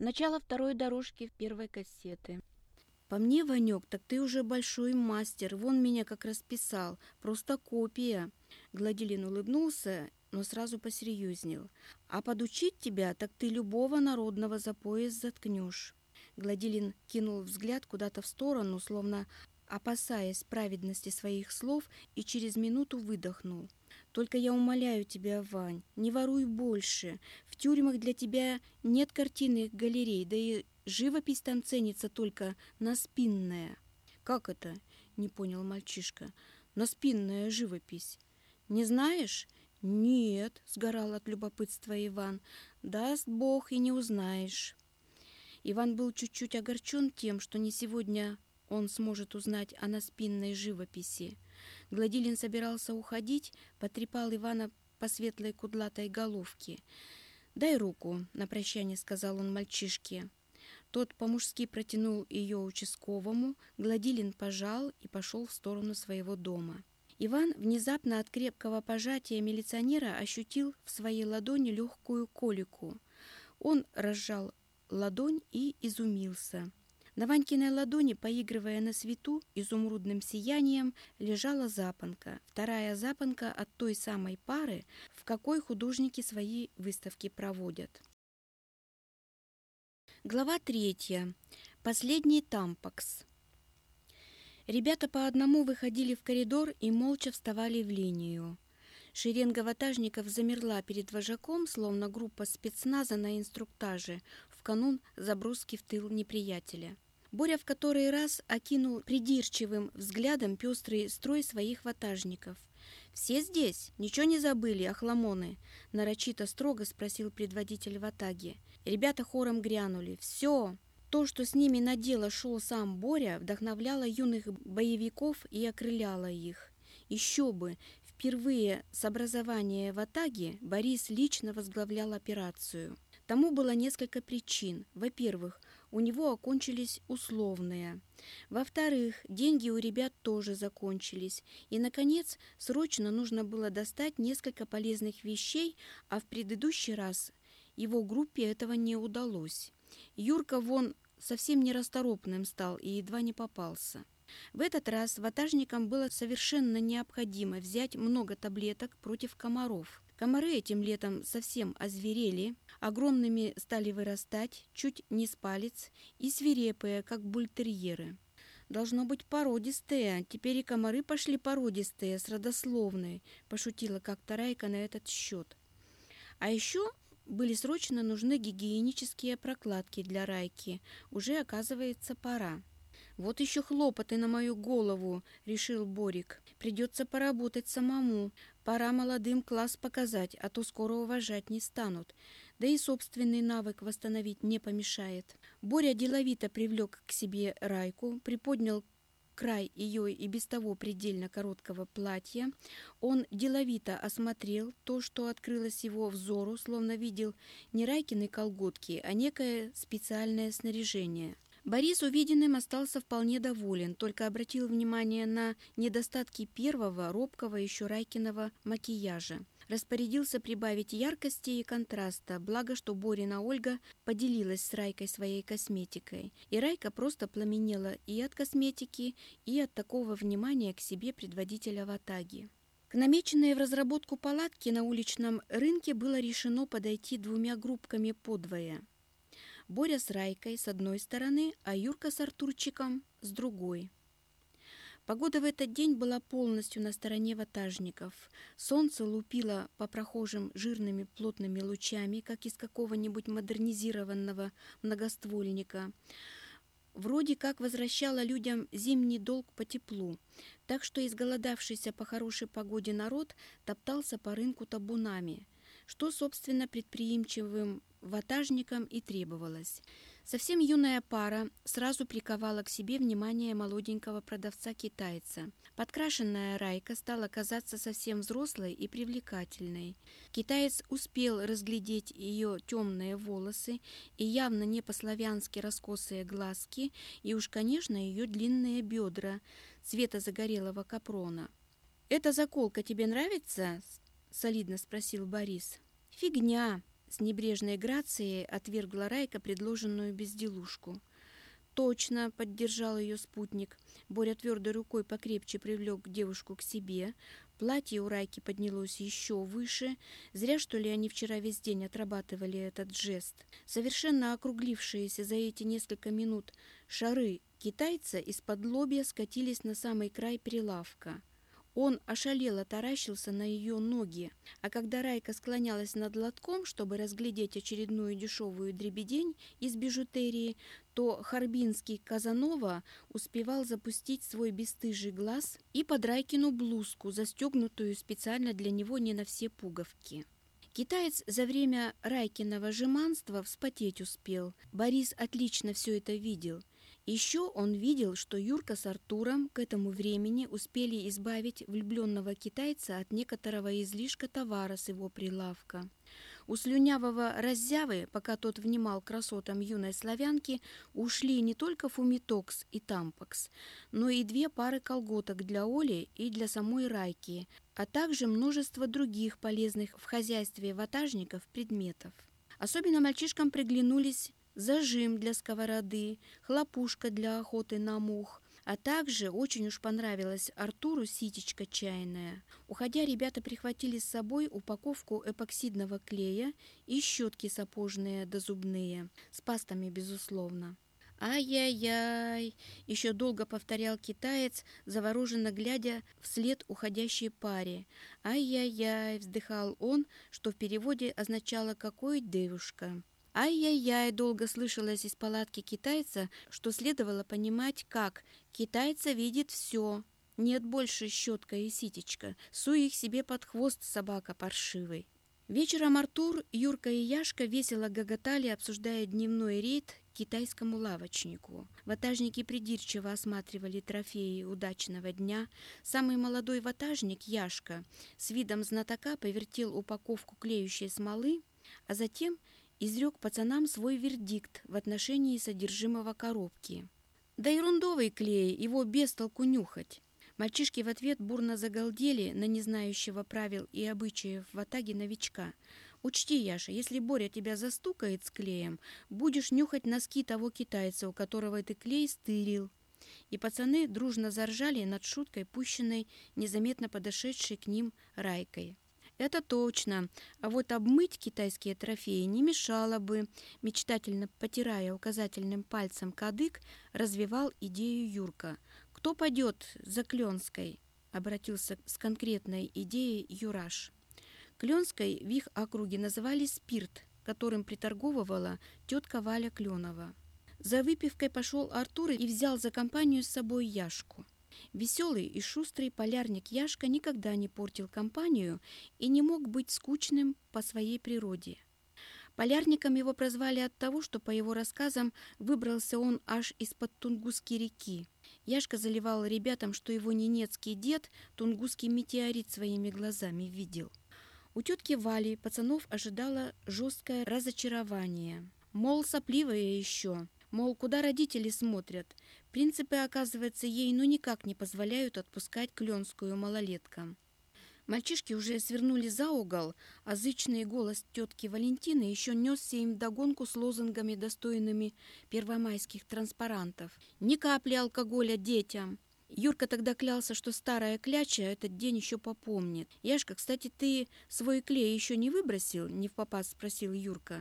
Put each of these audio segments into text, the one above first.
Начало второй дорожки в первой кассеты. По мне, Ванек, так ты уже большой мастер. Вон меня как расписал. Просто копия. Гладилин улыбнулся, но сразу посерьезнел. А подучить тебя, так ты любого народного за пояс заткнешь. Гладилин кинул взгляд куда-то в сторону, словно опасаясь праведности своих слов, и через минуту выдохнул. Только я умоляю тебя, Вань, не воруй больше. В тюрьмах для тебя нет картинных галерей, да и живопись там ценится только наспинная. Как это? Не понял мальчишка. На спинная живопись. Не знаешь? Нет, сгорал от любопытства Иван. Даст Бог и не узнаешь. Иван был чуть-чуть огорчен тем, что не сегодня он сможет узнать о наспинной живописи. Гладилин собирался уходить, потрепал Ивана по светлой кудлатой головке. «Дай руку», — на прощание сказал он мальчишке. Тот по-мужски протянул ее участковому, Гладилин пожал и пошел в сторону своего дома. Иван внезапно от крепкого пожатия милиционера ощутил в своей ладони легкую колику. Он разжал ладонь и изумился. На Ванькиной ладони, поигрывая на свету изумрудным сиянием, лежала запонка. Вторая запонка от той самой пары, в какой художники свои выставки проводят. Глава третья. Последний тампакс. Ребята по одному выходили в коридор и молча вставали в линию. Шеренга ватажников замерла перед вожаком, словно группа спецназа на инструктаже в канун заброски в тыл неприятеля. Боря в который раз окинул придирчивым взглядом пестрый строй своих ватажников. «Все здесь? Ничего не забыли, охламоны?» – нарочито строго спросил предводитель ватаги. Ребята хором грянули. «Все!» То, что с ними на дело шел сам Боря, вдохновляло юных боевиков и окрыляло их. Еще бы, впервые с образования в Атаге Борис лично возглавлял операцию. Тому было несколько причин. Во-первых, у него окончились условные. Во-вторых, деньги у ребят тоже закончились. И, наконец, срочно нужно было достать несколько полезных вещей, а в предыдущий раз его группе этого не удалось. Юрка вон совсем нерасторопным стал и едва не попался. В этот раз ватажникам было совершенно необходимо взять много таблеток против комаров. Комары этим летом совсем озверели, огромными стали вырастать, чуть не с палец, и свирепые, как бультерьеры. «Должно быть породистые, теперь и комары пошли породистые, с родословной», пошутила как-то Райка на этот счет. А еще были срочно нужны гигиенические прокладки для Райки. Уже, оказывается, пора. «Вот еще хлопоты на мою голову», — решил Борик. «Придется поработать самому. Пора молодым класс показать, а то скоро уважать не станут. Да и собственный навык восстановить не помешает». Боря деловито привлек к себе Райку, приподнял край ее и без того предельно короткого платья, он деловито осмотрел то, что открылось его взору, словно видел не Райкины колготки, а некое специальное снаряжение – Борис увиденным остался вполне доволен, только обратил внимание на недостатки первого, робкого еще Райкиного макияжа. Распорядился прибавить яркости и контраста, благо, что Борина Ольга поделилась с Райкой своей косметикой. И Райка просто пламенела и от косметики, и от такого внимания к себе предводителя Ватаги. К намеченной в разработку палатки на уличном рынке было решено подойти двумя группками подвое – Боря с Райкой с одной стороны, а Юрка с Артурчиком с другой. Погода в этот день была полностью на стороне ватажников. Солнце лупило по прохожим жирными плотными лучами, как из какого-нибудь модернизированного многоствольника. Вроде как возвращало людям зимний долг по теплу, так что изголодавшийся по хорошей погоде народ топтался по рынку табунами, что, собственно, предприимчивым ватажникам и требовалось. Совсем юная пара сразу приковала к себе внимание молоденького продавца-китайца. Подкрашенная Райка стала казаться совсем взрослой и привлекательной. Китаец успел разглядеть ее темные волосы и явно не по-славянски раскосые глазки, и уж, конечно, ее длинные бедра цвета загорелого капрона. «Эта заколка тебе нравится?» – солидно спросил Борис. «Фигня!» с небрежной грацией отвергла Райка предложенную безделушку. «Точно!» — поддержал ее спутник. Боря твердой рукой покрепче привлек девушку к себе. Платье у Райки поднялось еще выше. Зря, что ли, они вчера весь день отрабатывали этот жест. Совершенно округлившиеся за эти несколько минут шары китайца из-под лобья скатились на самый край прилавка. Он ошалело таращился на ее ноги, а когда Райка склонялась над лотком, чтобы разглядеть очередную дешевую дребедень из бижутерии, то Харбинский Казанова успевал запустить свой бесстыжий глаз и под Райкину блузку, застегнутую специально для него не на все пуговки. Китаец за время Райкиного жеманства вспотеть успел. Борис отлично все это видел. Еще он видел, что Юрка с Артуром к этому времени успели избавить влюбленного китайца от некоторого излишка товара с его прилавка. У слюнявого раззявы, пока тот внимал красотам юной славянки, ушли не только фумитокс и тампакс, но и две пары колготок для Оли и для самой Райки, а также множество других полезных в хозяйстве ватажников предметов. Особенно мальчишкам приглянулись зажим для сковороды, хлопушка для охоты на мух, а также очень уж понравилась Артуру ситечка чайная. Уходя, ребята прихватили с собой упаковку эпоксидного клея и щетки сапожные да зубные, с пастами, безусловно. «Ай-яй-яй!» — еще долго повторял китаец, завороженно глядя вслед уходящей паре. «Ай-яй-яй!» — вздыхал он, что в переводе означало «какой девушка». Ай-яй-яй, долго слышалось из палатки китайца, что следовало понимать, как китайца видит все. Нет больше щетка и ситечка, суй их себе под хвост, собака паршивый. Вечером Артур, Юрка и Яшка весело гоготали, обсуждая дневной рейд китайскому лавочнику. Ватажники придирчиво осматривали трофеи удачного дня. Самый молодой ватажник, Яшка, с видом знатока повертел упаковку клеющей смолы, а затем изрек пацанам свой вердикт в отношении содержимого коробки. Да ерундовый клей, его без толку нюхать. Мальчишки в ответ бурно загалдели на незнающего правил и обычаев в атаге новичка. «Учти, Яша, если Боря тебя застукает с клеем, будешь нюхать носки того китайца, у которого ты клей стырил». И пацаны дружно заржали над шуткой, пущенной незаметно подошедшей к ним Райкой. Это точно. А вот обмыть китайские трофеи не мешало бы. Мечтательно потирая указательным пальцем кадык, развивал идею Юрка. «Кто пойдет за Кленской?» — обратился с конкретной идеей Юраш. Кленской в их округе называли спирт, которым приторговывала тетка Валя Кленова. За выпивкой пошел Артур и взял за компанию с собой Яшку. Веселый и шустрый полярник Яшка никогда не портил компанию и не мог быть скучным по своей природе. Полярником его прозвали от того, что, по его рассказам, выбрался он аж из-под Тунгусской реки. Яшка заливал ребятам, что его ненецкий дед Тунгусский метеорит своими глазами видел. У тетки Вали пацанов ожидало жесткое разочарование. Мол, сопливая еще. Мол, куда родители смотрят. Принципы, оказывается, ей ну никак не позволяют отпускать кленскую малолеткам. Мальчишки уже свернули за угол, а зычный голос тетки Валентины еще несся им вдогонку с лозунгами, достойными первомайских транспарантов. «Ни капли алкоголя детям!» Юрка тогда клялся, что старая кляча этот день еще попомнит. «Яшка, кстати, ты свой клей еще не выбросил?» — не в попас спросил Юрка.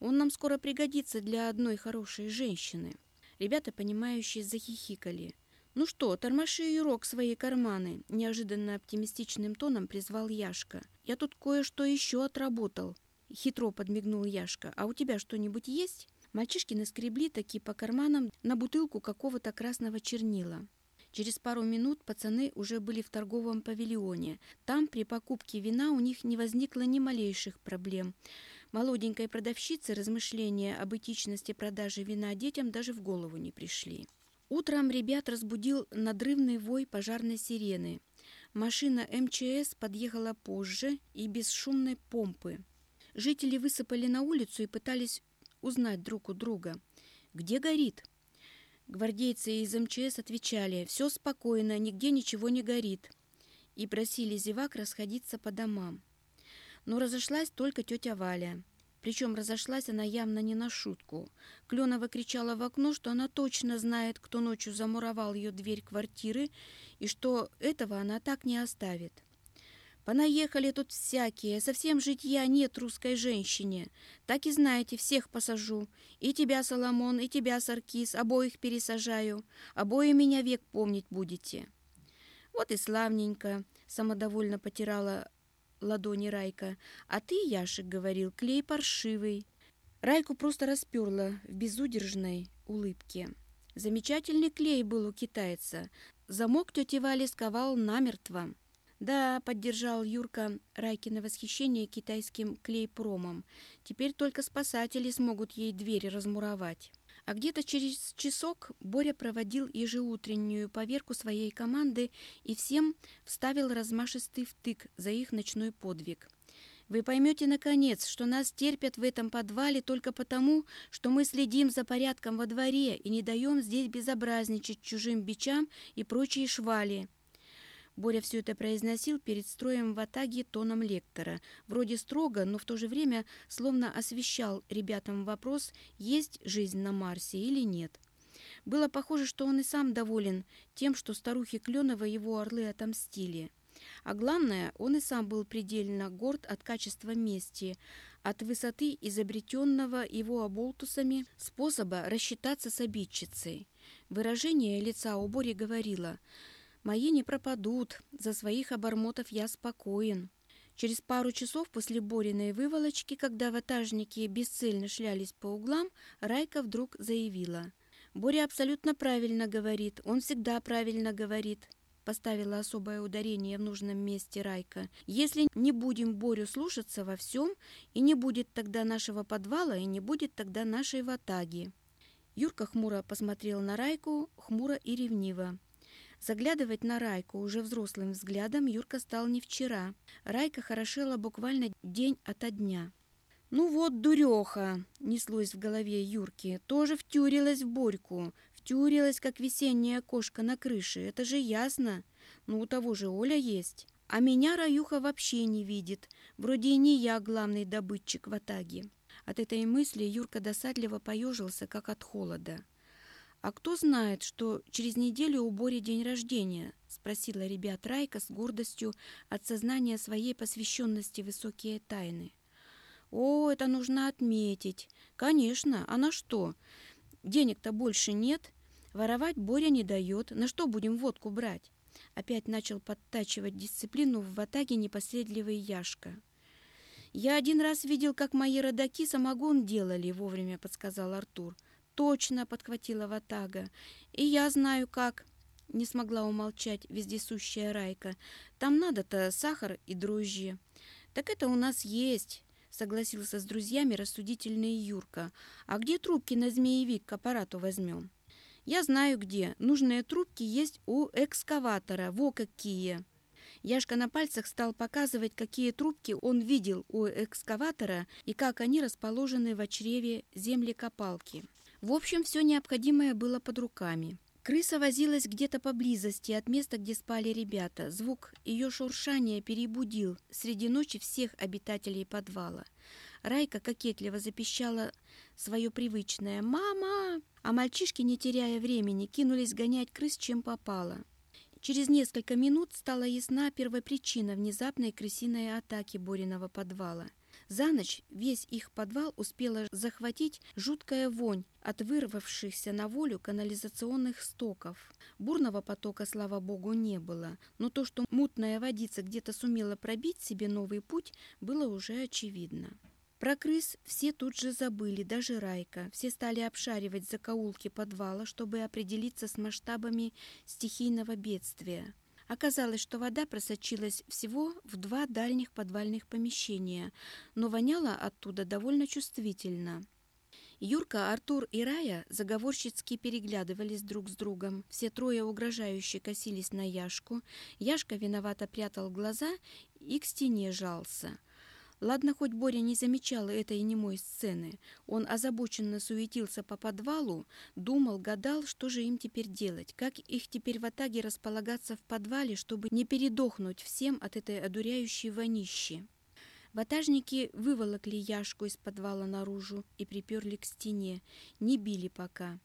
«Он нам скоро пригодится для одной хорошей женщины». Ребята, понимающие, захихикали. «Ну что, тормоши, Юрок, свои карманы!» Неожиданно оптимистичным тоном призвал Яшка. «Я тут кое-что еще отработал!» Хитро подмигнул Яшка. «А у тебя что-нибудь есть?» Мальчишки наскребли такие по карманам на бутылку какого-то красного чернила. Через пару минут пацаны уже были в торговом павильоне. Там при покупке вина у них не возникло ни малейших проблем. Молоденькой продавщице размышления об этичности продажи вина детям даже в голову не пришли. Утром ребят разбудил надрывный вой пожарной сирены. Машина МЧС подъехала позже и без шумной помпы. Жители высыпали на улицу и пытались узнать друг у друга. «Где горит?» Гвардейцы из МЧС отвечали «Все спокойно, нигде ничего не горит» и просили зевак расходиться по домам. Но разошлась только тетя Валя. Причем разошлась она явно не на шутку. Кленова кричала в окно, что она точно знает, кто ночью замуровал ее дверь квартиры, и что этого она так не оставит. Понаехали тут всякие, совсем житья нет русской женщине. Так и знаете, всех посажу. И тебя, Соломон, и тебя, Саркис, обоих пересажаю. Обои меня век помнить будете. Вот и славненько, самодовольно потирала ладони Райка. А ты, Яшек, говорил, клей паршивый. Райку просто расперла в безудержной улыбке. Замечательный клей был у китайца. Замок тети Вали сковал намертво. «Да», — поддержал Юрка Райкино восхищение китайским клейпромом. «Теперь только спасатели смогут ей двери размуровать». А где-то через часок Боря проводил ежеутреннюю поверку своей команды и всем вставил размашистый втык за их ночной подвиг. Вы поймете, наконец, что нас терпят в этом подвале только потому, что мы следим за порядком во дворе и не даем здесь безобразничать чужим бичам и прочие швали. Боря все это произносил перед строем в Атаге тоном лектора. Вроде строго, но в то же время словно освещал ребятам вопрос, есть жизнь на Марсе или нет. Было похоже, что он и сам доволен тем, что старухи Кленова его орлы отомстили. А главное, он и сам был предельно горд от качества мести, от высоты изобретенного его оболтусами способа рассчитаться с обидчицей. Выражение лица у Бори говорило – Мои не пропадут, за своих обормотов я спокоен. Через пару часов после Бориной выволочки, когда ватажники бесцельно шлялись по углам, Райка вдруг заявила. «Боря абсолютно правильно говорит, он всегда правильно говорит», поставила особое ударение в нужном месте Райка. «Если не будем Борю слушаться во всем, и не будет тогда нашего подвала, и не будет тогда нашей ватаги». Юрка хмуро посмотрел на Райку, хмуро и ревниво. Заглядывать на Райку уже взрослым взглядом Юрка стал не вчера. Райка хорошела буквально день ото дня. «Ну вот, дуреха!» — неслось в голове Юрки. «Тоже втюрилась в Борьку. Втюрилась, как весенняя кошка на крыше. Это же ясно. Ну, у того же Оля есть. А меня Раюха вообще не видит. Вроде и не я главный добытчик в Атаге». От этой мысли Юрка досадливо поежился, как от холода. «А кто знает, что через неделю у Бори день рождения?» — спросила ребят Райка с гордостью от сознания своей посвященности высокие тайны. «О, это нужно отметить. Конечно, а на что? Денег-то больше нет. Воровать Боря не дает. На что будем водку брать?» Опять начал подтачивать дисциплину в атаке непоследливый Яшка. «Я один раз видел, как мои родаки самогон делали», — вовремя подсказал Артур. «Точно!» — подхватила Ватага. «И я знаю, как!» — не смогла умолчать вездесущая Райка. «Там надо-то сахар и дрожжи». «Так это у нас есть!» — согласился с друзьями рассудительный Юрка. «А где трубки на змеевик к аппарату возьмем?» «Я знаю где. Нужные трубки есть у экскаватора. Во какие!» Яшка на пальцах стал показывать, какие трубки он видел у экскаватора и как они расположены в чреве землекопалки. В общем, все необходимое было под руками. Крыса возилась где-то поблизости от места, где спали ребята. Звук ее шуршания перебудил среди ночи всех обитателей подвала. Райка кокетливо запищала свое привычное «Мама!», а мальчишки, не теряя времени, кинулись гонять крыс, чем попало. Через несколько минут стала ясна первопричина внезапной крысиной атаки Бориного подвала – за ночь весь их подвал успела захватить жуткая вонь от вырвавшихся на волю канализационных стоков. Бурного потока, слава богу, не было, но то, что мутная водица где-то сумела пробить себе новый путь, было уже очевидно. Про крыс все тут же забыли, даже Райка. Все стали обшаривать закоулки подвала, чтобы определиться с масштабами стихийного бедствия. Оказалось, что вода просочилась всего в два дальних подвальных помещения, но воняла оттуда довольно чувствительно. Юрка, Артур и Рая заговорщицки переглядывались друг с другом. Все трое угрожающе косились на Яшку. Яшка виновато прятал глаза и к стене жался – Ладно, хоть Боря не замечал этой немой сцены. Он озабоченно суетился по подвалу, думал, гадал, что же им теперь делать, как их теперь в Атаге располагаться в подвале, чтобы не передохнуть всем от этой одуряющей вонищи. Ватажники выволокли Яшку из подвала наружу и приперли к стене. Не били пока.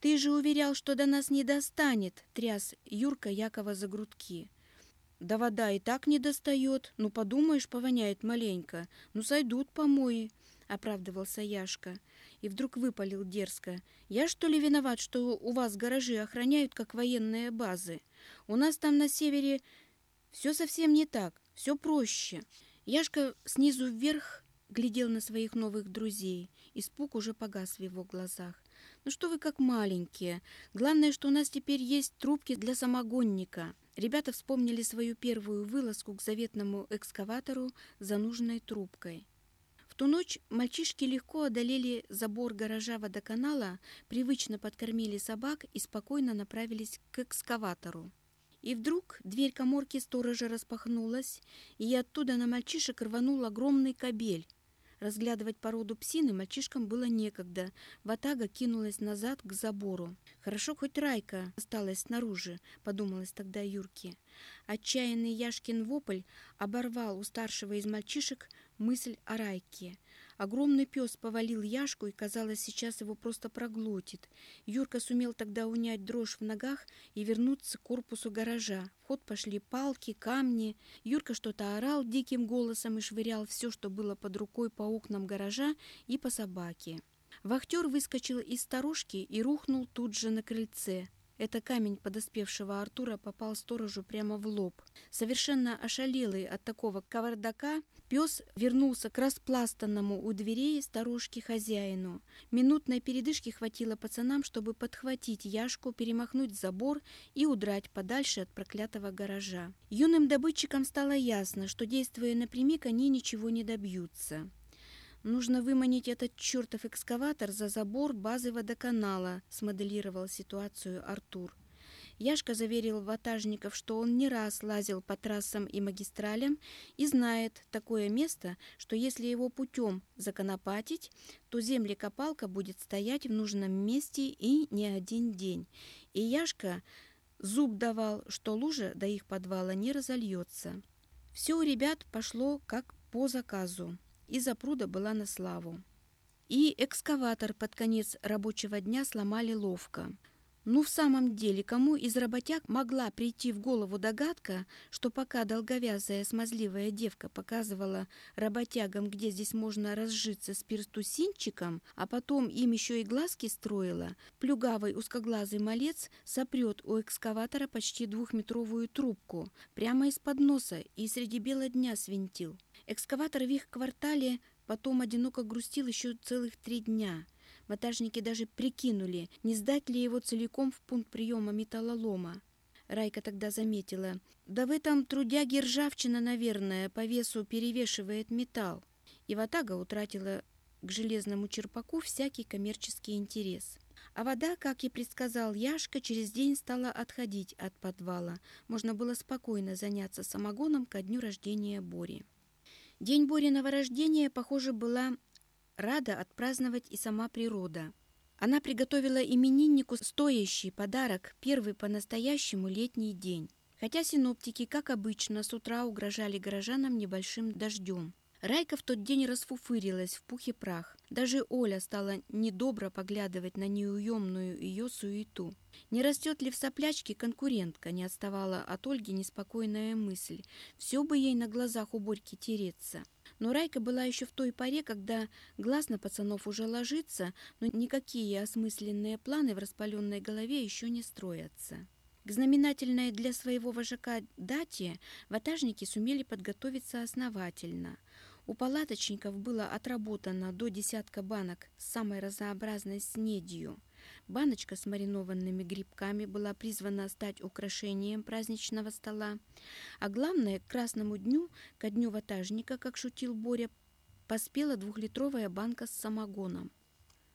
«Ты же уверял, что до нас не достанет!» — тряс Юрка Якова за грудки. «Да вода и так не достает. Ну, подумаешь, повоняет маленько. Ну, сойдут помои!» — оправдывался Яшка. И вдруг выпалил дерзко. «Я что ли виноват, что у вас гаражи охраняют, как военные базы? У нас там на севере все совсем не так, все проще». Яшка снизу вверх глядел на своих новых друзей. Испуг уже погас в его глазах. «Ну что вы как маленькие? Главное, что у нас теперь есть трубки для самогонника». Ребята вспомнили свою первую вылазку к заветному экскаватору за нужной трубкой. В ту ночь мальчишки легко одолели забор гаража водоканала, привычно подкормили собак и спокойно направились к экскаватору. И вдруг дверь коморки сторожа распахнулась, и оттуда на мальчишек рванул огромный кобель. Разглядывать породу псины мальчишкам было некогда. Ватага кинулась назад к забору. «Хорошо, хоть Райка осталась снаружи», — подумалось тогда Юрке. Отчаянный Яшкин вопль оборвал у старшего из мальчишек мысль о Райке. Огромный пес повалил Яшку, и, казалось, сейчас его просто проглотит. Юрка сумел тогда унять дрожь в ногах и вернуться к корпусу гаража. В ход пошли палки, камни. Юрка что-то орал диким голосом и швырял все, что было под рукой по окнам гаража и по собаке. Вахтер выскочил из старушки и рухнул тут же на крыльце. Это камень подоспевшего Артура попал сторожу прямо в лоб. Совершенно ошалелый от такого кавардака, пес вернулся к распластанному у дверей старушки хозяину. Минутной передышки хватило пацанам, чтобы подхватить Яшку, перемахнуть забор и удрать подальше от проклятого гаража. Юным добытчикам стало ясно, что, действуя напрямик, они ничего не добьются. Нужно выманить этот чертов экскаватор за забор базы водоканала, смоделировал ситуацию Артур. Яшка заверил ватажников, что он не раз лазил по трассам и магистралям и знает такое место, что если его путем законопатить, то землекопалка будет стоять в нужном месте и не один день. И Яшка зуб давал, что лужа до их подвала не разольется. Все у ребят пошло как по заказу и запруда была на славу. И экскаватор под конец рабочего дня сломали ловко. Ну, в самом деле, кому из работяг могла прийти в голову догадка, что пока долговязая смазливая девка показывала работягам, где здесь можно разжиться спиртусинчиком, а потом им еще и глазки строила, плюгавый узкоглазый малец сопрет у экскаватора почти двухметровую трубку прямо из-под носа и среди бела дня свинтил. Экскаватор в их квартале потом одиноко грустил еще целых три дня. Ватажники даже прикинули, не сдать ли его целиком в пункт приема металлолома. Райка тогда заметила. «Да в этом трудяге ржавчина, наверное, по весу перевешивает металл». И Ватага утратила к железному черпаку всякий коммерческий интерес. А вода, как и предсказал Яшка, через день стала отходить от подвала. Можно было спокойно заняться самогоном ко дню рождения Бори. День Бориного рождения, похоже, была рада отпраздновать и сама природа. Она приготовила имениннику стоящий подарок, первый по-настоящему летний день. Хотя синоптики, как обычно, с утра угрожали горожанам небольшим дождем. Райка в тот день расфуфырилась в пух и прах. Даже Оля стала недобро поглядывать на неуемную ее суету. Не растет ли в соплячке конкурентка, не отставала от Ольги неспокойная мысль. Все бы ей на глазах у Борьки тереться. Но Райка была еще в той поре, когда глаз на пацанов уже ложится, но никакие осмысленные планы в распаленной голове еще не строятся. К знаменательной для своего вожака дате ватажники сумели подготовиться основательно. У палаточников было отработано до десятка банок с самой разнообразной снедью. Баночка с маринованными грибками была призвана стать украшением праздничного стола. А главное, к красному дню, ко дню ватажника, как шутил Боря, поспела двухлитровая банка с самогоном.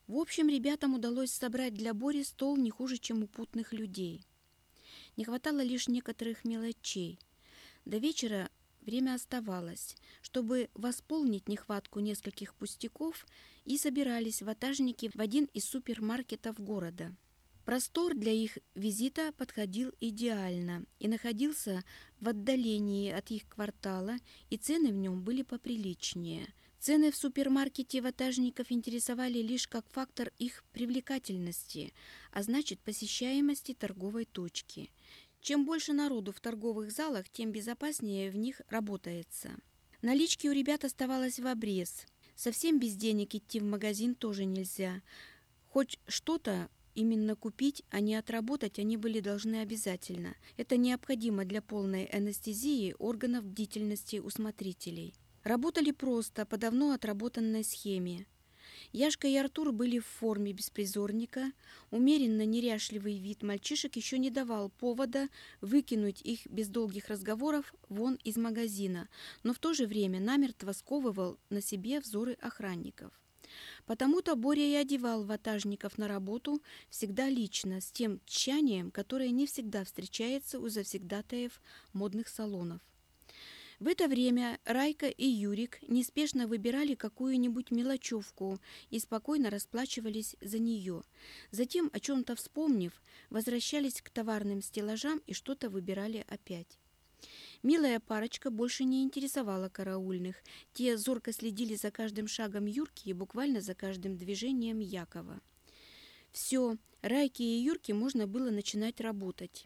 В общем, ребятам удалось собрать для Бори стол не хуже, чем у путных людей. Не хватало лишь некоторых мелочей. До вечера время оставалось. Чтобы восполнить нехватку нескольких пустяков, и собирались ватажники в один из супермаркетов города. Простор для их визита подходил идеально и находился в отдалении от их квартала, и цены в нем были поприличнее. Цены в супермаркете ватажников интересовали лишь как фактор их привлекательности, а значит посещаемости торговой точки. Чем больше народу в торговых залах, тем безопаснее в них работается. Налички у ребят оставалось в обрез. Совсем без денег идти в магазин тоже нельзя. Хоть что-то Именно купить, а не отработать они были должны обязательно. Это необходимо для полной анестезии органов бдительности у смотрителей. Работали просто, по давно отработанной схеме. Яшка и Артур были в форме беспризорника. Умеренно неряшливый вид мальчишек еще не давал повода выкинуть их без долгих разговоров вон из магазина, но в то же время намертво сковывал на себе взоры охранников. Потому-то Боря и одевал ватажников на работу всегда лично, с тем тщанием, которое не всегда встречается у завсегдатаев модных салонов. В это время Райка и Юрик неспешно выбирали какую-нибудь мелочевку и спокойно расплачивались за нее. Затем, о чем-то вспомнив, возвращались к товарным стеллажам и что-то выбирали опять. Милая парочка больше не интересовала караульных. Те зорко следили за каждым шагом Юрки и буквально за каждым движением Якова. Все, Райке и Юрке можно было начинать работать.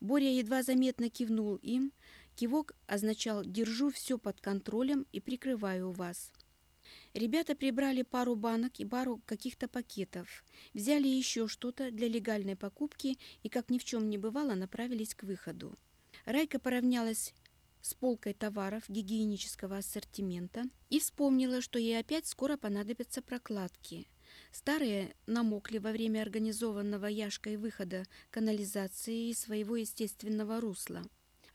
Боря едва заметно кивнул им. Кивок означал «держу все под контролем и прикрываю вас». Ребята прибрали пару банок и пару каких-то пакетов, взяли еще что-то для легальной покупки и, как ни в чем не бывало, направились к выходу. Райка поравнялась с полкой товаров гигиенического ассортимента и вспомнила, что ей опять скоро понадобятся прокладки. Старые намокли во время организованного Яшкой выхода канализации из своего естественного русла.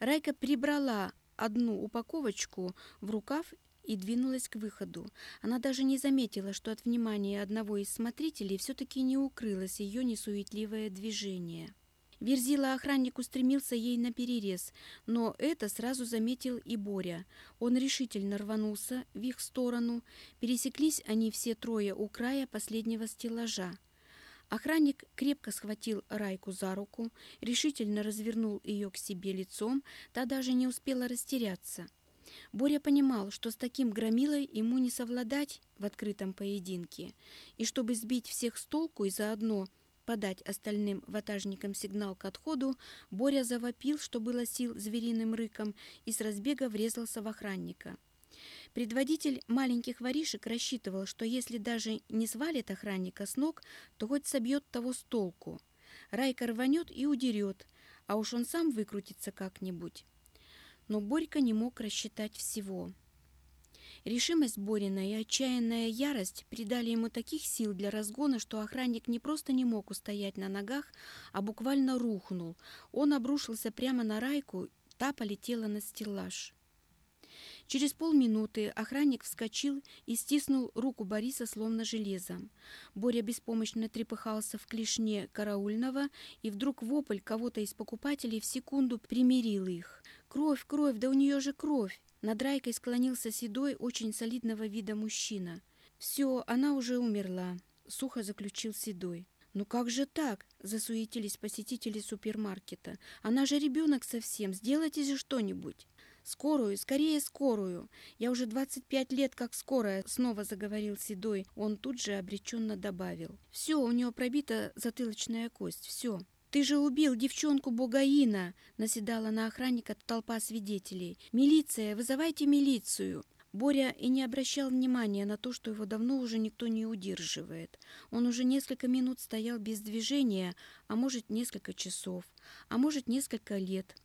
Райка прибрала одну упаковочку в рукав и двинулась к выходу. Она даже не заметила, что от внимания одного из смотрителей все-таки не укрылось ее несуетливое движение. Верзила охранник устремился ей на перерез, но это сразу заметил и Боря. Он решительно рванулся в их сторону. Пересеклись они все трое у края последнего стеллажа. Охранник крепко схватил Райку за руку, решительно развернул ее к себе лицом, та даже не успела растеряться. Боря понимал, что с таким громилой ему не совладать в открытом поединке, и чтобы сбить всех с толку и заодно – подать остальным ватажникам сигнал к отходу, Боря завопил, что было сил звериным рыком, и с разбега врезался в охранника. Предводитель маленьких воришек рассчитывал, что если даже не свалит охранника с ног, то хоть собьет того с толку. Райка рванет и удерет, а уж он сам выкрутится как-нибудь. Но Борька не мог рассчитать всего. Решимость Борина и отчаянная ярость придали ему таких сил для разгона, что охранник не просто не мог устоять на ногах, а буквально рухнул. Он обрушился прямо на Райку, та полетела на стеллаж. Через полминуты охранник вскочил и стиснул руку Бориса словно железом. Боря беспомощно трепыхался в клешне караульного, и вдруг вопль кого-то из покупателей в секунду примирил их. «Кровь, кровь, да у нее же кровь!» Над Райкой склонился седой, очень солидного вида мужчина. «Все, она уже умерла», — сухо заключил седой. «Ну как же так?» – засуетились посетители супермаркета. «Она же ребенок совсем, сделайте же что-нибудь!» «Скорую, скорее скорую! Я уже 25 лет как скорая!» – снова заговорил Седой. Он тут же обреченно добавил. «Все, у него пробита затылочная кость, все!» «Ты же убил девчонку Бугаина!» — наседала на охранника толпа свидетелей. «Милиция! Вызывайте милицию!» Боря и не обращал внимания на то, что его давно уже никто не удерживает. Он уже несколько минут стоял без движения, а может, несколько часов, а может, несколько лет.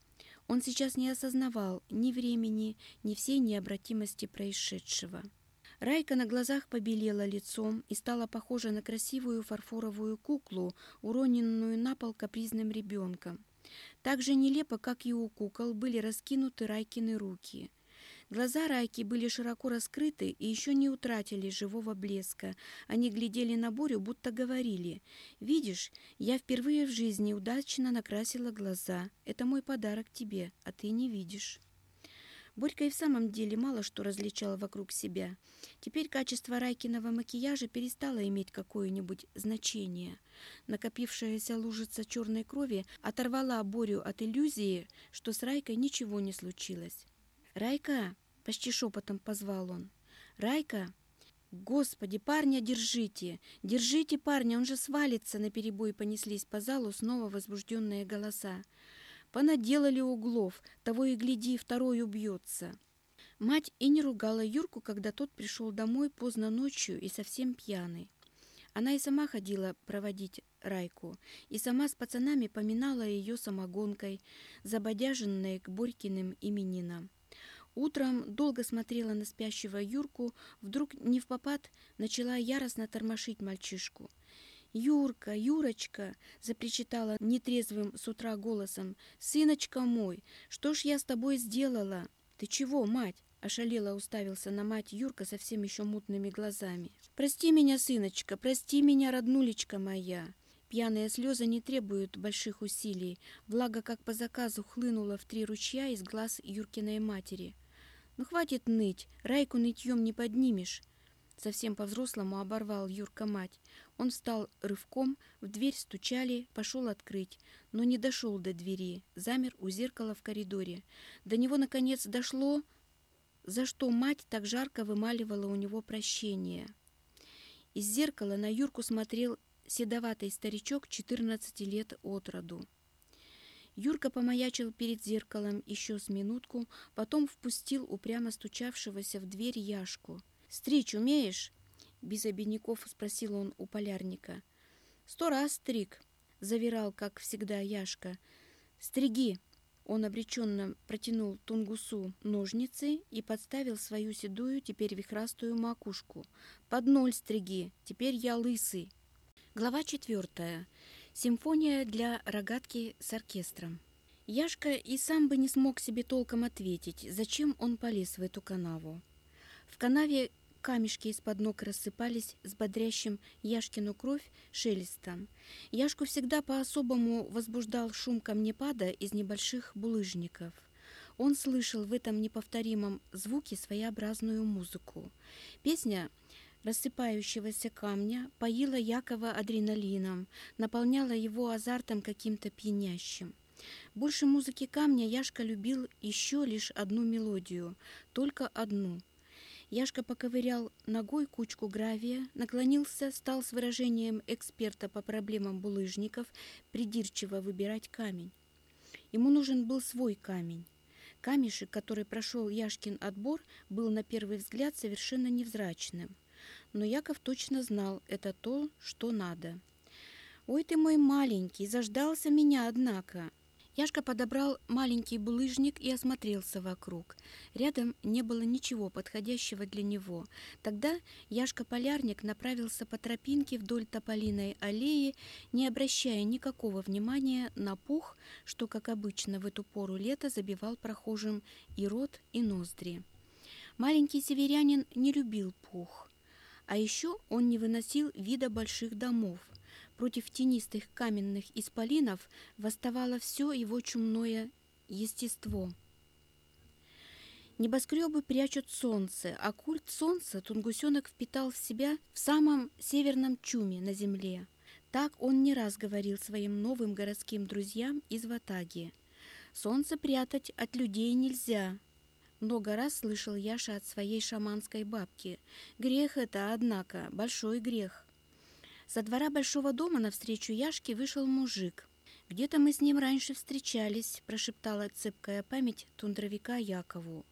Он сейчас не осознавал ни времени, ни всей необратимости происшедшего. Райка на глазах побелела лицом и стала похожа на красивую фарфоровую куклу, уроненную на пол капризным ребенком. Так же нелепо, как и у кукол, были раскинуты Райкины руки. Глаза Райки были широко раскрыты и еще не утратили живого блеска. Они глядели на Борю, будто говорили, «Видишь, я впервые в жизни удачно накрасила глаза. Это мой подарок тебе, а ты не видишь». Борька и в самом деле мало что различала вокруг себя. Теперь качество Райкиного макияжа перестало иметь какое-нибудь значение. Накопившаяся лужица черной крови оторвала Борю от иллюзии, что с Райкой ничего не случилось. «Райка!» — почти шепотом позвал он. «Райка!» «Господи, парня держите! Держите парня, он же свалится!» На перебой понеслись по залу снова возбужденные голоса. Понаделали углов, того и гляди, второй убьется. Мать и не ругала Юрку, когда тот пришел домой поздно ночью и совсем пьяный. Она и сама ходила проводить Райку, и сама с пацанами поминала ее самогонкой, забодяженной к Борькиным именинам. Утром долго смотрела на спящего Юрку, вдруг не в попад начала яростно тормошить мальчишку – «Юрка, Юрочка!» — запричитала нетрезвым с утра голосом. «Сыночка мой, что ж я с тобой сделала?» «Ты чего, мать?» — ошалело уставился на мать Юрка совсем еще мутными глазами. «Прости меня, сыночка, прости меня, роднулечка моя!» Пьяные слезы не требуют больших усилий, благо как по заказу хлынуло в три ручья из глаз Юркиной матери. «Ну хватит ныть, Райку нытьем не поднимешь!» Совсем по-взрослому оборвал Юрка мать. Он встал рывком, в дверь стучали, пошел открыть, но не дошел до двери, замер у зеркала в коридоре. До него, наконец, дошло, за что мать так жарко вымаливала у него прощение. Из зеркала на Юрку смотрел седоватый старичок 14 лет от роду. Юрка помаячил перед зеркалом еще с минутку, потом впустил упрямо стучавшегося в дверь Яшку – «Стричь умеешь?» — без обиняков спросил он у полярника. «Сто раз стриг», — завирал, как всегда, Яшка. «Стриги!» Он обреченно протянул Тунгусу ножницы и подставил свою седую, теперь вихрастую макушку. «Под ноль стриги! Теперь я лысый!» Глава четвертая. Симфония для рогатки с оркестром. Яшка и сам бы не смог себе толком ответить, зачем он полез в эту канаву. В канаве камешки из-под ног рассыпались с бодрящим Яшкину кровь шелестом. Яшку всегда по-особому возбуждал шум камнепада из небольших булыжников. Он слышал в этом неповторимом звуке своеобразную музыку. Песня рассыпающегося камня поила Якова адреналином, наполняла его азартом каким-то пьянящим. Больше музыки камня Яшка любил еще лишь одну мелодию, только одну – Яшка поковырял ногой кучку гравия, наклонился, стал с выражением эксперта по проблемам булыжников придирчиво выбирать камень. Ему нужен был свой камень. Камешек, который прошел Яшкин отбор, был на первый взгляд совершенно невзрачным. Но Яков точно знал, это то, что надо. «Ой ты мой маленький, заждался меня, однако!» Яшка подобрал маленький булыжник и осмотрелся вокруг. Рядом не было ничего подходящего для него. Тогда Яшка-полярник направился по тропинке вдоль тополиной аллеи, не обращая никакого внимания на пух, что, как обычно, в эту пору лета забивал прохожим и рот, и ноздри. Маленький северянин не любил пух. А еще он не выносил вида больших домов – Против тенистых каменных исполинов восставало все его чумное естество. Небоскребы прячут солнце, а культ солнца Тунгусенок впитал в себя в самом северном чуме на земле. Так он не раз говорил своим новым городским друзьям из Ватаги. «Солнце прятать от людей нельзя», много раз слышал Яша от своей шаманской бабки. Грех это, однако, большой грех. Со двора большого дома навстречу Яшке вышел мужик. «Где-то мы с ним раньше встречались», – прошептала цепкая память тундровика Якову.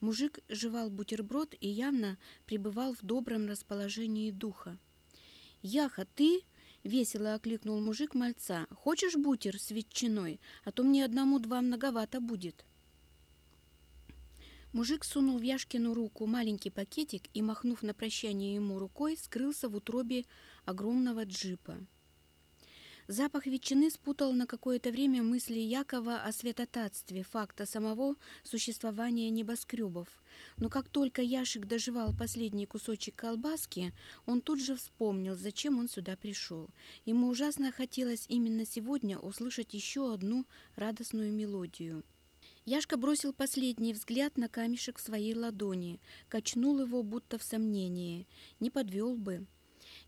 Мужик жевал бутерброд и явно пребывал в добром расположении духа. «Яха, ты?» — весело окликнул мужик мальца. «Хочешь бутер с ветчиной? А то мне одному два многовато будет». Мужик сунул в Яшкину руку маленький пакетик и, махнув на прощание ему рукой, скрылся в утробе огромного джипа. Запах ветчины спутал на какое-то время мысли Якова о святотатстве факта самого существования небоскребов. Но как только Яшик доживал последний кусочек колбаски, он тут же вспомнил, зачем он сюда пришел. Ему ужасно хотелось именно сегодня услышать еще одну радостную мелодию. Яшка бросил последний взгляд на камешек в своей ладони, качнул его, будто в сомнении. Не подвел бы.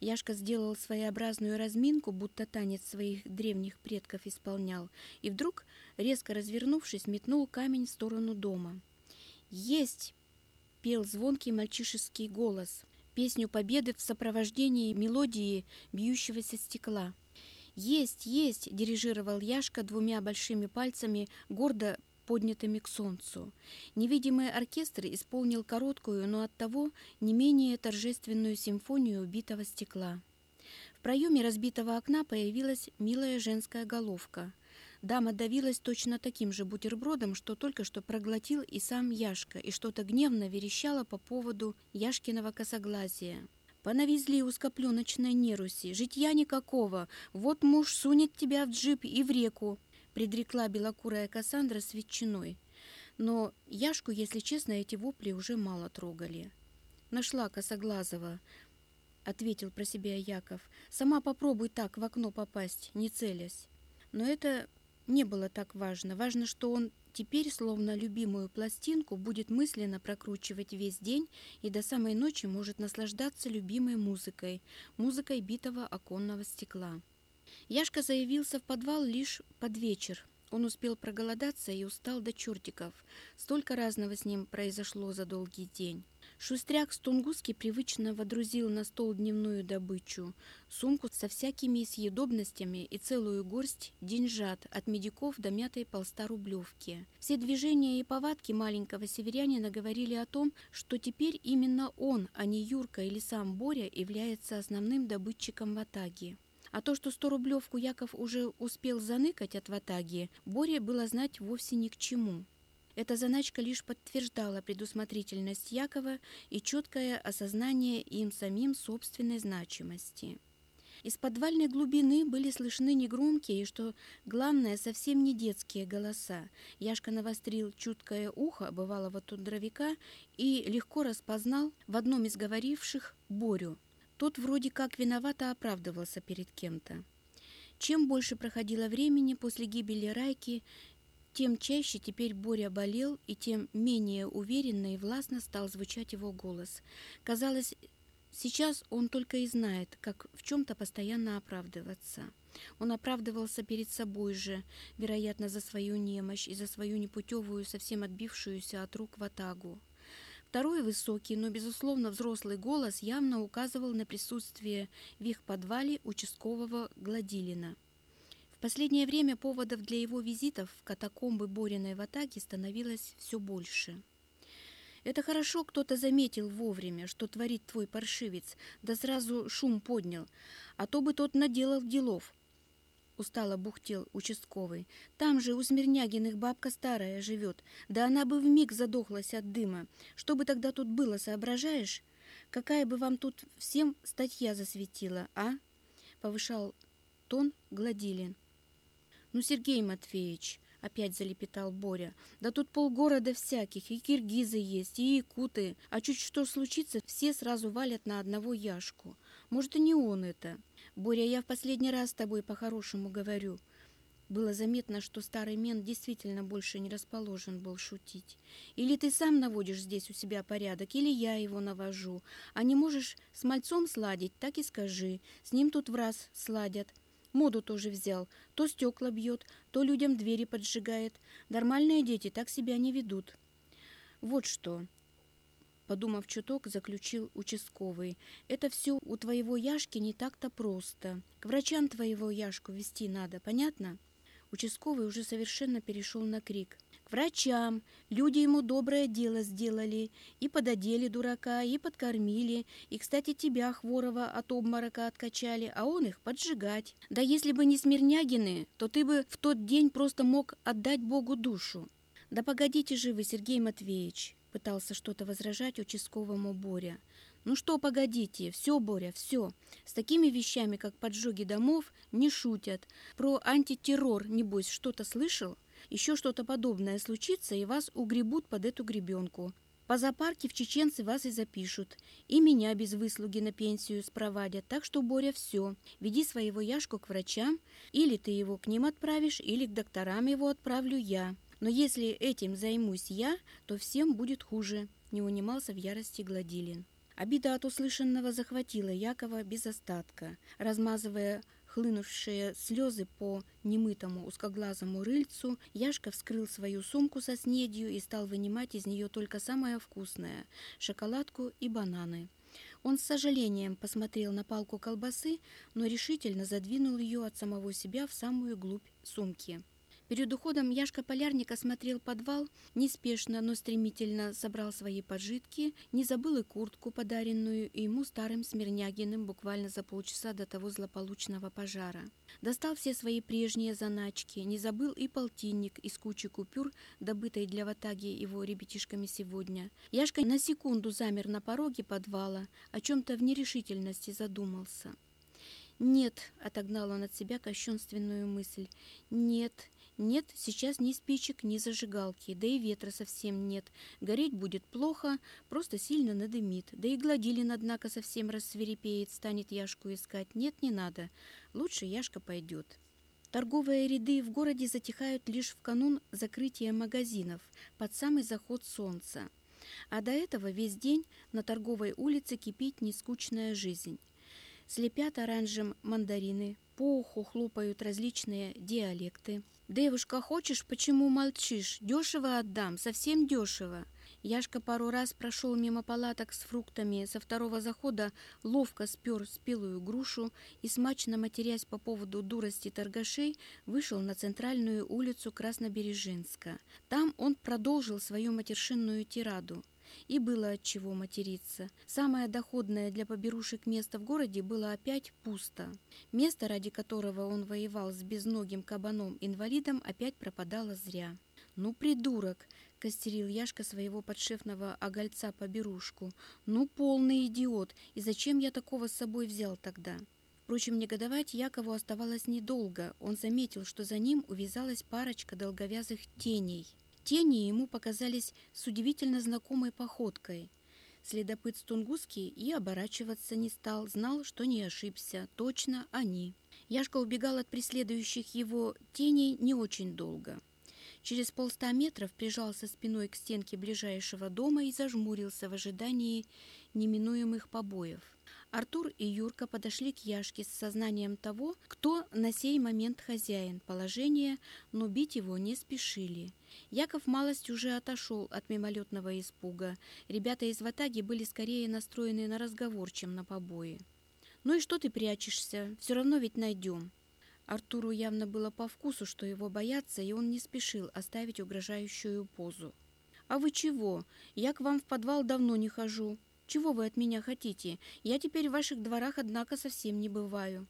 Яшка сделал своеобразную разминку, будто танец своих древних предков исполнял, и вдруг, резко развернувшись, метнул камень в сторону дома. «Есть!» — пел звонкий мальчишеский голос, песню победы в сопровождении мелодии бьющегося стекла. «Есть, есть!» — дирижировал Яшка двумя большими пальцами, гордо поднятыми к солнцу. Невидимый оркестр исполнил короткую, но оттого не менее торжественную симфонию битого стекла. В проеме разбитого окна появилась милая женская головка. Дама давилась точно таким же бутербродом, что только что проглотил и сам Яшка, и что-то гневно верещала по поводу Яшкиного косоглазия. Понавезли у скопленочной неруси, житья никакого, вот муж сунет тебя в джип и в реку, предрекла белокурая Кассандра с ветчиной. Но Яшку, если честно, эти вопли уже мало трогали. «Нашла Косоглазого», — ответил про себя Яков. «Сама попробуй так в окно попасть, не целясь». Но это не было так важно. Важно, что он теперь, словно любимую пластинку, будет мысленно прокручивать весь день и до самой ночи может наслаждаться любимой музыкой, музыкой битого оконного стекла. Яшка заявился в подвал лишь под вечер. Он успел проголодаться и устал до чертиков. Столько разного с ним произошло за долгий день. Шустряк с Тунгуски привычно водрузил на стол дневную добычу, сумку со всякими съедобностями и целую горсть деньжат от медиков до мятой полста-рублевки. Все движения и повадки маленького северянина говорили о том, что теперь именно он, а не Юрка или сам Боря, является основным добытчиком в Атаге. А то, что сто рублевку Яков уже успел заныкать от ватаги, Боре было знать вовсе ни к чему. Эта заначка лишь подтверждала предусмотрительность Якова и четкое осознание им самим собственной значимости. Из подвальной глубины были слышны негромкие и, что главное, совсем не детские голоса. Яшка навострил чуткое ухо бывалого тут дровяка и легко распознал в одном из говоривших Борю – тот вроде как виновато оправдывался перед кем-то. Чем больше проходило времени после гибели Райки, тем чаще теперь Боря болел, и тем менее уверенно и властно стал звучать его голос. Казалось, сейчас он только и знает, как в чем-то постоянно оправдываться. Он оправдывался перед собой же, вероятно, за свою немощь и за свою непутевую, совсем отбившуюся от рук ватагу. Второй высокий, но, безусловно, взрослый голос явно указывал на присутствие в их подвале участкового Гладилина. В последнее время поводов для его визитов в катакомбы Бориной в Атаке становилось все больше. Это хорошо кто-то заметил вовремя, что творит твой паршивец, да сразу шум поднял, а то бы тот наделал делов, устало бухтел участковый. Там же у Смирнягиных бабка старая живет. Да она бы вмиг задохлась от дыма. Что бы тогда тут было, соображаешь? Какая бы вам тут всем статья засветила, а? Повышал тон Гладилин. Ну, Сергей Матвеевич, опять залепетал Боря. Да тут полгорода всяких, и киргизы есть, и якуты. А чуть что случится, все сразу валят на одного Яшку. Может, и не он это. Боря, я в последний раз с тобой по-хорошему говорю. Было заметно, что старый мент действительно больше не расположен был шутить. Или ты сам наводишь здесь у себя порядок, или я его навожу. А не можешь с мальцом сладить, так и скажи. С ним тут в раз сладят. Моду тоже взял. То стекла бьет, то людям двери поджигает. Нормальные дети так себя не ведут. Вот что. Подумав чуток, заключил участковый. «Это все у твоего Яшки не так-то просто. К врачам твоего Яшку вести надо, понятно?» Участковый уже совершенно перешел на крик. «К врачам! Люди ему доброе дело сделали. И пододели дурака, и подкормили. И, кстати, тебя, хворого, от обморока откачали, а он их поджигать. Да если бы не Смирнягины, то ты бы в тот день просто мог отдать Богу душу. Да погодите же вы, Сергей Матвеевич!» Пытался что-то возражать участковому Боря. «Ну что, погодите, все, Боря, все. С такими вещами, как поджоги домов, не шутят. Про антитеррор, небось, что-то слышал? Еще что-то подобное случится, и вас угребут под эту гребенку. По зоопарке в чеченцы вас и запишут. И меня без выслуги на пенсию спровадят. Так что, Боря, все. Веди своего Яшку к врачам. Или ты его к ним отправишь, или к докторам его отправлю я. Но если этим займусь я, то всем будет хуже, не унимался в ярости Гладилин. Обида от услышанного захватила Якова без остатка, размазывая хлынувшие слезы по немытому узкоглазому рыльцу, Яшка вскрыл свою сумку со снедью и стал вынимать из нее только самое вкусное – шоколадку и бананы. Он с сожалением посмотрел на палку колбасы, но решительно задвинул ее от самого себя в самую глубь сумки. Перед уходом Яшка Полярник осмотрел подвал, неспешно, но стремительно собрал свои пожитки, не забыл и куртку, подаренную ему старым Смирнягиным буквально за полчаса до того злополучного пожара. Достал все свои прежние заначки, не забыл и полтинник из кучи купюр, добытой для ватаги его ребятишками сегодня. Яшка на секунду замер на пороге подвала, о чем-то в нерешительности задумался. «Нет», — отогнал он от себя кощунственную мысль, — «нет, нет, сейчас ни спичек, ни зажигалки, да и ветра совсем нет. Гореть будет плохо, просто сильно надымит. Да и Гладилин, однако, совсем рассверепеет, станет Яшку искать. Нет, не надо. Лучше Яшка пойдет. Торговые ряды в городе затихают лишь в канун закрытия магазинов, под самый заход солнца. А до этого весь день на торговой улице кипит нескучная жизнь. Слепят оранжем мандарины, по уху хлопают различные диалекты. «Девушка, хочешь, почему молчишь? Дешево отдам, совсем дешево». Яшка пару раз прошел мимо палаток с фруктами, со второго захода ловко спер спелую грушу и, смачно матерясь по поводу дурости торгашей, вышел на центральную улицу Краснобережинска. Там он продолжил свою матершинную тираду. И было от чего материться. Самое доходное для поберушек место в городе было опять пусто. Место, ради которого он воевал с безногим кабаном-инвалидом, опять пропадало зря. «Ну, придурок!» — костерил Яшка своего подшефного огольца по берушку. «Ну, полный идиот! И зачем я такого с собой взял тогда?» Впрочем, негодовать Якову оставалось недолго. Он заметил, что за ним увязалась парочка долговязых теней — Тени ему показались с удивительно знакомой походкой. Следопыт Стунгусский и оборачиваться не стал, знал, что не ошибся. Точно они. Яшка убегал от преследующих его теней не очень долго. Через полста метров прижался спиной к стенке ближайшего дома и зажмурился в ожидании неминуемых побоев. Артур и Юрка подошли к Яшке с сознанием того, кто на сей момент хозяин положения, но бить его не спешили – Яков малость уже отошел от мимолетного испуга. Ребята из Ватаги были скорее настроены на разговор, чем на побои. «Ну и что ты прячешься? Все равно ведь найдем». Артуру явно было по вкусу, что его боятся, и он не спешил оставить угрожающую позу. «А вы чего? Я к вам в подвал давно не хожу. Чего вы от меня хотите? Я теперь в ваших дворах, однако, совсем не бываю».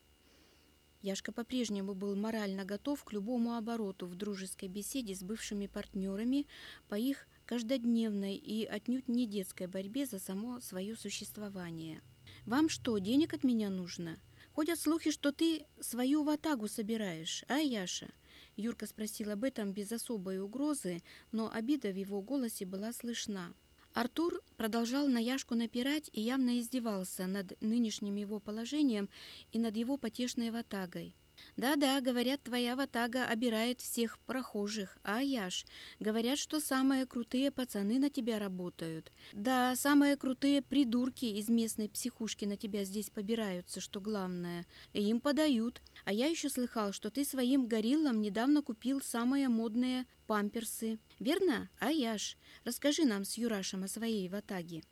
Яшка по-прежнему был морально готов к любому обороту в дружеской беседе с бывшими партнерами по их каждодневной и отнюдь не детской борьбе за само свое существование. «Вам что, денег от меня нужно? Ходят слухи, что ты свою ватагу собираешь, а, Яша?» Юрка спросил об этом без особой угрозы, но обида в его голосе была слышна. Артур продолжал на Яшку напирать и явно издевался над нынешним его положением и над его потешной ватагой. «Да-да, говорят, твоя ватага обирает всех прохожих, а Яш, говорят, что самые крутые пацаны на тебя работают. Да, самые крутые придурки из местной психушки на тебя здесь побираются, что главное, и им подают. А я еще слыхал, что ты своим гориллам недавно купил самые модные памперсы. Верно, а Яш? Расскажи нам с Юрашем о своей ватаге».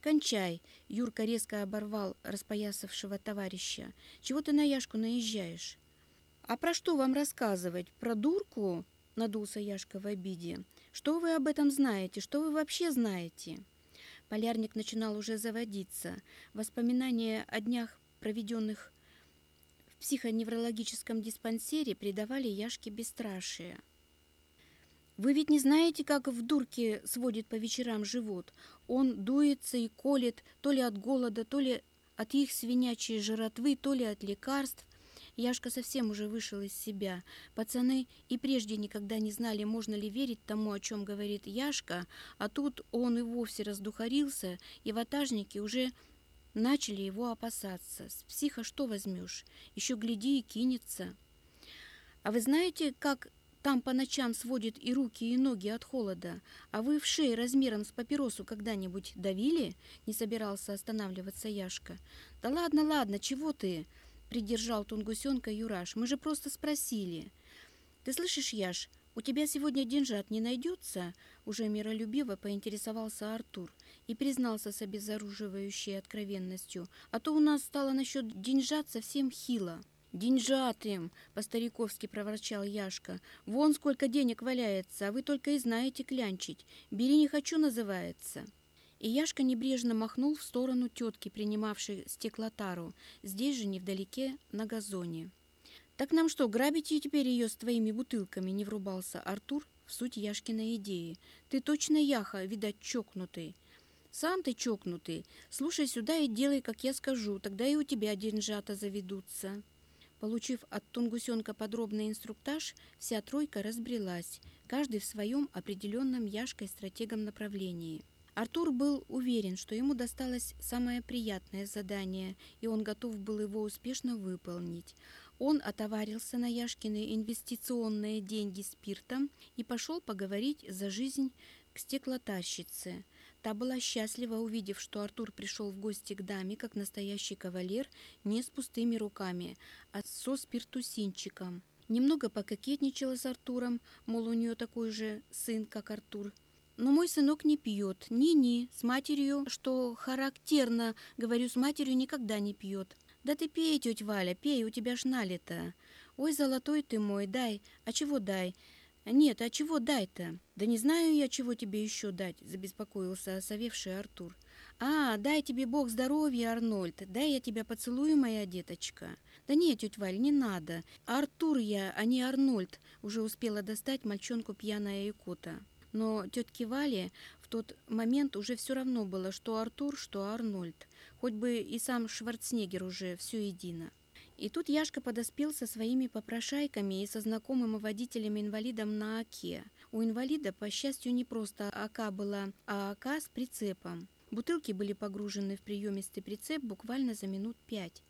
«Кончай!» — Юрка резко оборвал распоясавшего товарища. «Чего ты на Яшку наезжаешь?» «А про что вам рассказывать? Про дурку?» — надулся Яшка в обиде. «Что вы об этом знаете? Что вы вообще знаете?» Полярник начинал уже заводиться. Воспоминания о днях, проведенных в психоневрологическом диспансере, придавали Яшке бесстрашие. «Вы ведь не знаете, как в дурке сводит по вечерам живот? Он дуется и колет то ли от голода, то ли от их свинячьей жратвы, то ли от лекарств. Яшка совсем уже вышел из себя. Пацаны и прежде никогда не знали, можно ли верить тому, о чем говорит Яшка, а тут он и вовсе раздухарился, и ватажники уже начали его опасаться. С психа что возьмешь? Еще гляди и кинется. А вы знаете, как Там по ночам сводит и руки, и ноги от холода. А вы в шее размером с папиросу когда-нибудь давили?» Не собирался останавливаться Яшка. «Да ладно, ладно, чего ты?» Придержал тунгусенка Юраш. «Мы же просто спросили». «Ты слышишь, Яш, у тебя сегодня деньжат не найдется?» Уже миролюбиво поинтересовался Артур и признался с обезоруживающей откровенностью. «А то у нас стало насчет деньжат совсем хило». «Деньжат им!» — по-стариковски проворчал Яшка. «Вон сколько денег валяется, а вы только и знаете клянчить. Бери не хочу, называется». И Яшка небрежно махнул в сторону тетки, принимавшей стеклотару, здесь же, невдалеке, на газоне. «Так нам что, грабите теперь ее с твоими бутылками?» — не врубался Артур в суть Яшкиной идеи. «Ты точно Яха, видать, чокнутый». «Сам ты чокнутый. Слушай сюда и делай, как я скажу, тогда и у тебя деньжата заведутся». Получив от Тунгусенка подробный инструктаж, вся тройка разбрелась, каждый в своем определенном Яшкой стратегом направлении. Артур был уверен, что ему досталось самое приятное задание, и он готов был его успешно выполнить. Он отоварился на Яшкины инвестиционные деньги спиртом и пошел поговорить за жизнь к стеклотарщице. Та была счастлива, увидев, что Артур пришел в гости к даме, как настоящий кавалер, не с пустыми руками, а со спиртусинчиком. Немного пококетничала с Артуром, мол, у нее такой же сын, как Артур. Но мой сынок не пьет, ни-ни, с матерью, что характерно, говорю, с матерью никогда не пьет. Да ты пей, тетя Валя, пей, у тебя ж налито. Ой, золотой ты мой, дай, а чего дай? «Нет, а чего дай-то?» «Да не знаю я, чего тебе еще дать», — забеспокоился осовевший Артур. «А, дай тебе Бог здоровья, Арнольд, дай я тебя поцелую, моя деточка». «Да нет, тетя Валь, не надо. Артур я, а не Арнольд», — уже успела достать мальчонку пьяная икота. Но тетке Вале в тот момент уже все равно было, что Артур, что Арнольд. Хоть бы и сам Шварценеггер уже все едино. И тут Яшка подоспел со своими попрошайками и со знакомым водителем-инвалидом на АКе. У инвалида, по счастью, не просто АК была, а АК с прицепом. Бутылки были погружены в приемистый прицеп буквально за минут пять.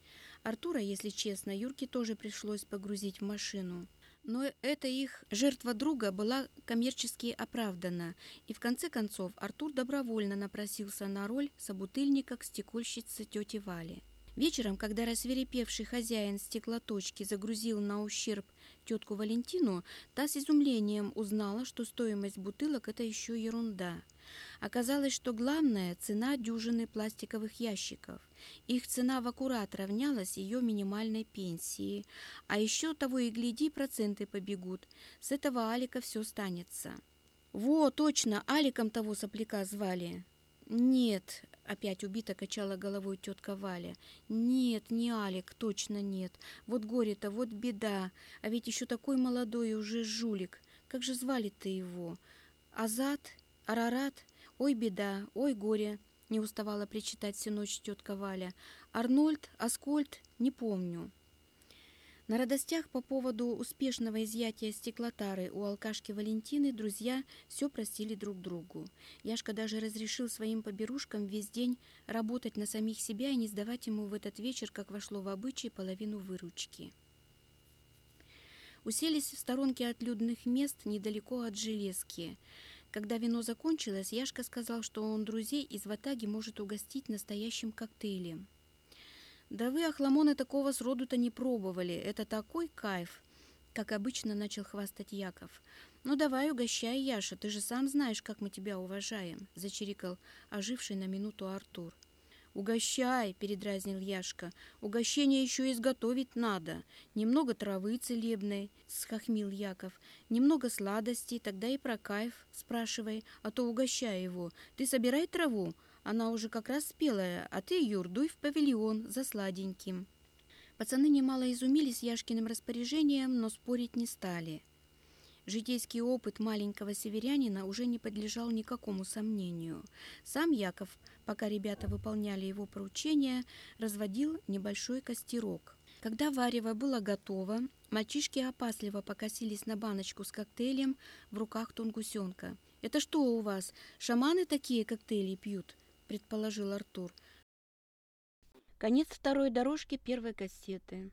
Артура, если честно, Юрке тоже пришлось погрузить в машину. Но эта их жертва друга была коммерчески оправдана, и в конце концов Артур добровольно напросился на роль собутыльника к стекольщице тети Вали. Вечером, когда рассверепевший хозяин стеклоточки загрузил на ущерб тетку Валентину, та с изумлением узнала, что стоимость бутылок – это еще ерунда. Оказалось, что главная – цена дюжины пластиковых ящиков. Их цена в аккурат равнялась ее минимальной пенсии. А еще того и гляди, проценты побегут. С этого Алика все станется. «Во, точно, Аликом того сопляка звали». «Нет», — опять убито качала головой тетка Валя. «Нет, не Алик, точно нет. Вот горе-то, вот беда. А ведь еще такой молодой уже жулик. Как же звали-то его? Азат? Арарат? Ой, беда, ой, горе!» Не уставала причитать всю ночь тетка Валя. «Арнольд? Аскольд? Не помню». На радостях по поводу успешного изъятия стеклотары у алкашки Валентины друзья все просили друг другу. Яшка даже разрешил своим поберушкам весь день работать на самих себя и не сдавать ему в этот вечер, как вошло в обычай, половину выручки. Уселись в сторонке от людных мест недалеко от железки. Когда вино закончилось, Яшка сказал, что он друзей из Ватаги может угостить настоящим коктейлем. Да вы, охламоны, такого сроду-то не пробовали. Это такой кайф, как обычно начал хвастать Яков. «Ну давай, угощай, Яша, ты же сам знаешь, как мы тебя уважаем», — зачирикал оживший на минуту Артур. «Угощай!» — передразнил Яшка. «Угощение еще изготовить надо. Немного травы целебной», — схохмил Яков. «Немного сладостей, тогда и про кайф спрашивай, а то угощай его. Ты собирай траву, она уже как раз спелая, а ты, Юр, дуй в павильон за сладеньким». Пацаны немало изумились Яшкиным распоряжением, но спорить не стали. Житейский опыт маленького северянина уже не подлежал никакому сомнению. Сам Яков, пока ребята выполняли его поручения, разводил небольшой костерок. Когда варево было готово, мальчишки опасливо покосились на баночку с коктейлем в руках тунгусенка. «Это что у вас, шаманы такие коктейли пьют?» предположил Артур. Конец второй дорожки первой кассеты.